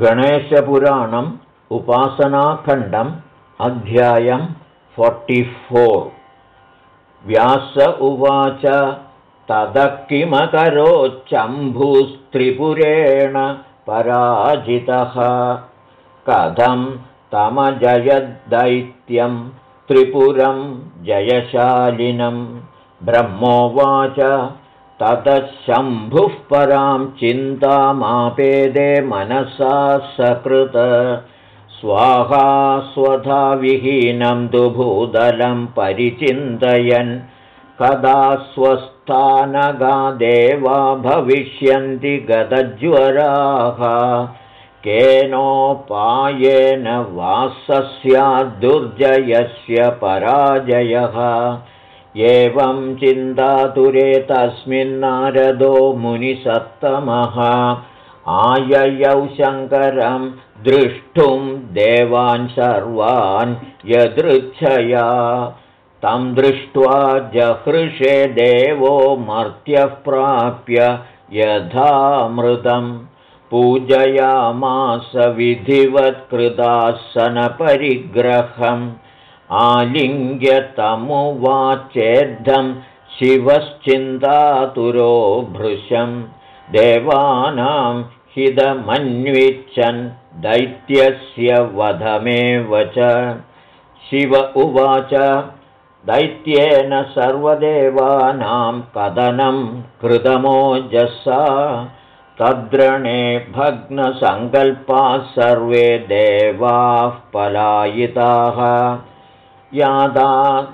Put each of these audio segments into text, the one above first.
गणेशपुराणम् उपासनाखण्डम् अध्यायं फोर्टिफोर् व्यास उवाच ततः किमकरोच्चम्भुस्त्रिपुरेण पराजितः। कथं तमजयद्दैत्यं त्रिपुरं जयशालिनं ब्रह्मोवाच ततः शम्भुः परां चिन्तामापेदे मनसा सकृत। स्वाहा स्वधाविहीनं तु भूदलं परिचिन्तयन्। कदा स्वस्थानगा देवा भविष्यन्ति गतज्वराः केनोपायेन वासस्याद्दुर्जयस्य पराजयः एवं चिन्तातुरे तस्मिन्नारदो मुनिसत्तमः। आययौ शङ्करं द्रष्टुं देवान् सर्वान् यदृच्छया। तं दृष्ट्वा जहृषे देवो मर्त्यः प्राप्य यथामृतं पूजयामास विधिवत्कृदासनपरिग्रहम् आलिङ्ग्यतमुवाचेद्धं शिवश्चिन्तातुरो भृशं देवानां हिदमन्विच्छन् दैत्यस्य वधमेव च। शिव उवाच दैत्येन सर्वदेवानां कदनं कृतमोजसा। तद्रणे भग्नसङ्कल्पाः सर्वे देवाः पलायिताः यादा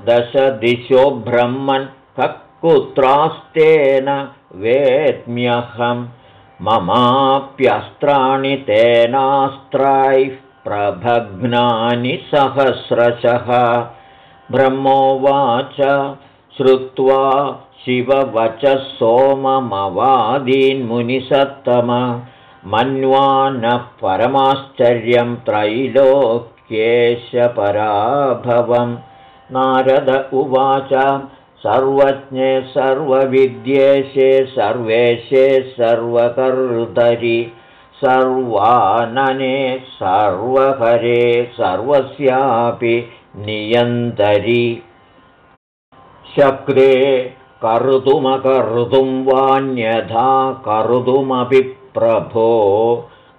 दशदिशो ब्रह्मन् ककुत्रास्तेन वेद्म्यहं ममाप्यस्त्राणि तेनास्त्रैः प्रभग्नानि सहस्रशः। ब्रह्मोवाच श्रुत्वा शिववचः सोममवादीन्मुनिसत्तम मन्वानः परमाश्चर्यं त्रैलोक् केशपराभवं नारद उवाच सर्वज्ञे सर्वविद्येशे सर्वेशे सर्वकर्तरि सर्वानने सर्वहरे सर्वस्यापि नियन्तरि। शक्रे कर्तुमकर्तुं वान्यथा कर्तुमपि प्रभो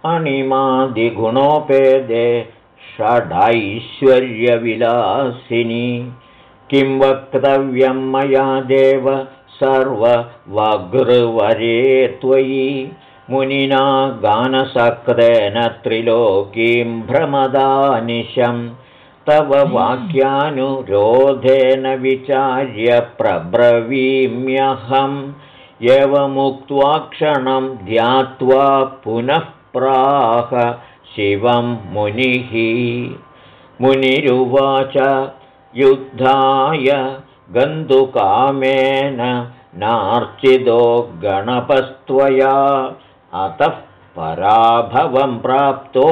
अणिमादिगुणोपेदे षडैश्वर्यविलासिनी किं वक्तव्यं मया देव सर्ववगृवरे त्वयि। मुनिना गानसक्तेन त्रिलोकीं भ्रमदानिशं। तव वाक्यानुरोधेन विचार्य प्रब्रवीम्यहम् एवमुक्त्वा क्षणं ध्यात्वा पुनः प्राह शिवं मुनिः। मुनिरुवाच युद्धाय गन्तुकामेन नार्चितो गणपस्त्वया। अतः पराभवं प्राप्तो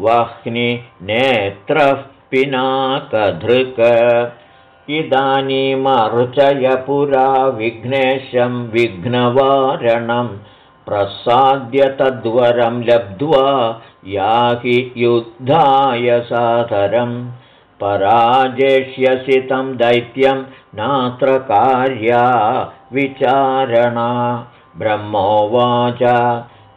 वह्निनेत्रः पिनाकधृक। इदानीमर्चय पुरा विघ्नेशं विघ्नवारणम् प्रसाद्य तद्वरं लब्ध्वा याहि युद्धाय सादरं पराजेष्यसि तं दैत्यं नात्र कार्या विचारणा। ब्रह्मोवाच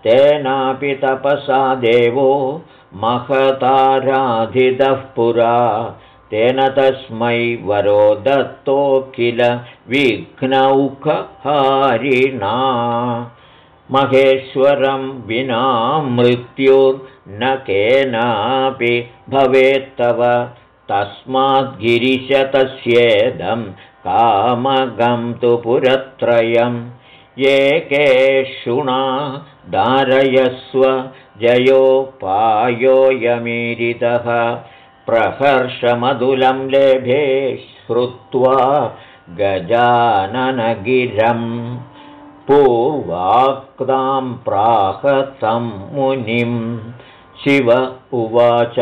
तेनापि तपसा देवो महताराधितः पुरा। तेन तस्मै वरो दत्तो किल विघ्नौखहारिणा महेश्वरं विना मृत्युर्न केनापि भवेत्तव तस्माद्गिरिशतस्येदं कामगं तु पुरत्रयं एकेषुणा धारयस्व जयोपायोयमीरितः प्रहर्षमधुलं लेभे श्रुत्वा गजाननगिरम् पूर्वाक्तां प्राहतं मुनिं। शिव उवाच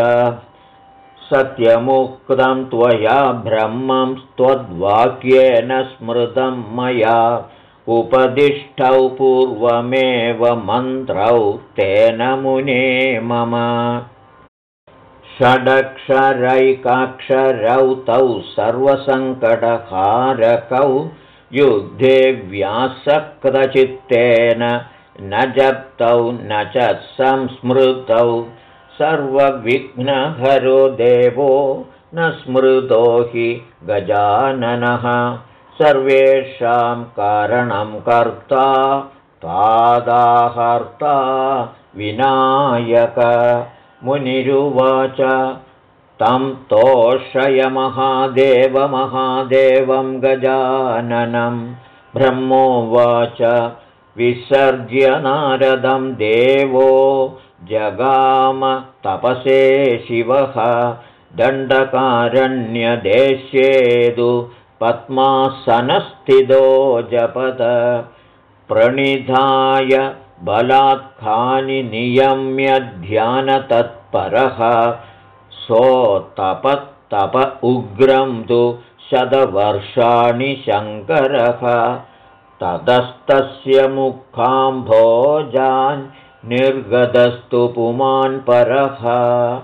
सत्यमुक्तं त्वया ब्रह्मं त्वद्वाक्येन स्मृतं मया। उपदिष्टौ पूर्वमेव मन्त्रौ तेन मुने मम। षडक्षरैकाक्षरौ तौ सर्वसङ्कटकारकौ युद्धे व्यासक्तचित्तेन न जप्तौ न च संस्मृतौ। सर्वविघ्नहरो देवो न स्मृतो हि गजाननः। सर्वेषां कारणं कर्ता पादाहर्ता विनायक। मुनिरुवाच तं तोषयमहादेवमहादेवं गजाननं ब्रह्मोवाच विसर्ज्य नारदं देवो जगाम तपसे शिवः दण्डकारण्यदेश्येदु पद्मासनस्थितो जपद प्रणिधाय बलात्खानि नियम्य ध्यानतत्परः सोत्तपत्तप उग्रं तु शतवर्षाणि शङ्करः। ततस्तस्य मुखाम्भोजान् निर्गतस्तु पुमान् परः।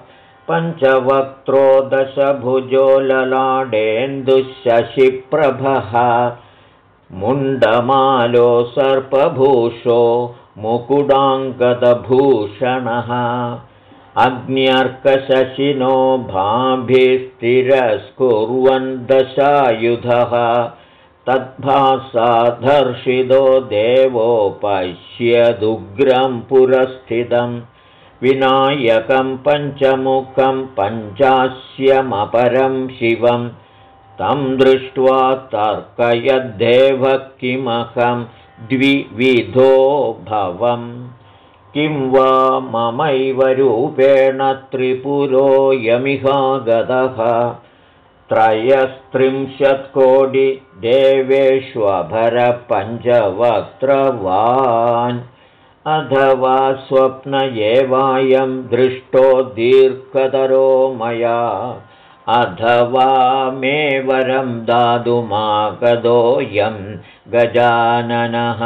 पञ्चवक्त्रो दशभुजो ललाडेन्दुशशिप्रभः। मुण्डमालो सर्पभूषो मुकुडाङ्गदभूषणः अग्न्यर्कशशिनो भाभिस्तिरस्कुर्वन् दशायुधः। तद्भासाधर्षितो देवो पश्यदुग्रं पुरस्थितं। विनायकं पञ्चमुखं पञ्चास्यमपरं शिवं। तं दृष्ट्वा तर्कयद्देव किमहं द्विविधो भवम् किं वा ममैव रूपेण त्रिपुरो यमिहागतः? त्रयस्त्रिंशत्कोटिदेवेष्वभरपञ्चवक्त्रवान् अथवा स्वप्न एवायं दृष्टो दीर्घतरो मया। अथवा मे वरं दातुमागदोऽयं गजाननः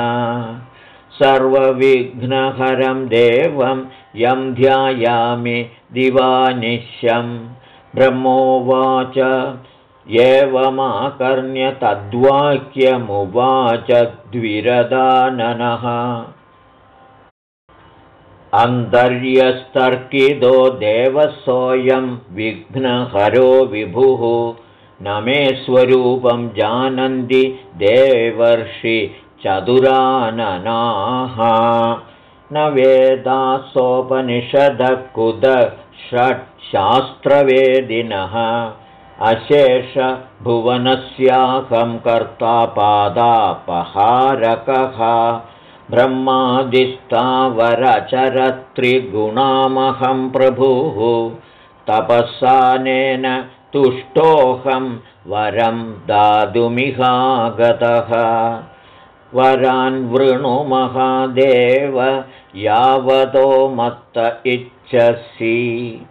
सर्वविघ्नहरं देवं यं ध्यायामि दिवानिश्यम् ब्रह्मोवाच एवमाकर्ण्य तद्वाक्यमुवाच द्विरदाननः। अन्तर्यस्तर्कितो देवसोऽयं विघ्नहरो विभुः। न मे स्वरूपं जानन्ति देवर्षि चतुराननाः। न वेदासोपनिषदकुद षट्शास्त्रवेदिनः अशेषभुवनस्याहं कर्ता पादापहारकः। ब्रह्मादिस्तावरचरत्रिगुणामहं प्रभुः। तपःसानेन तुष्टोऽहं वरं दातुमिहागतः वरान् वृणुमहादेव यावतो मत्त इच्छसि।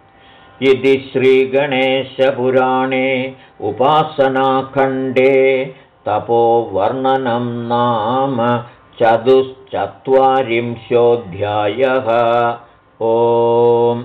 इति श्रीगणेशपुराणे उपासनाखण्डे तपोवर्णनं नाम चतुश्चत्वारिंशोऽध्यायः। ओम्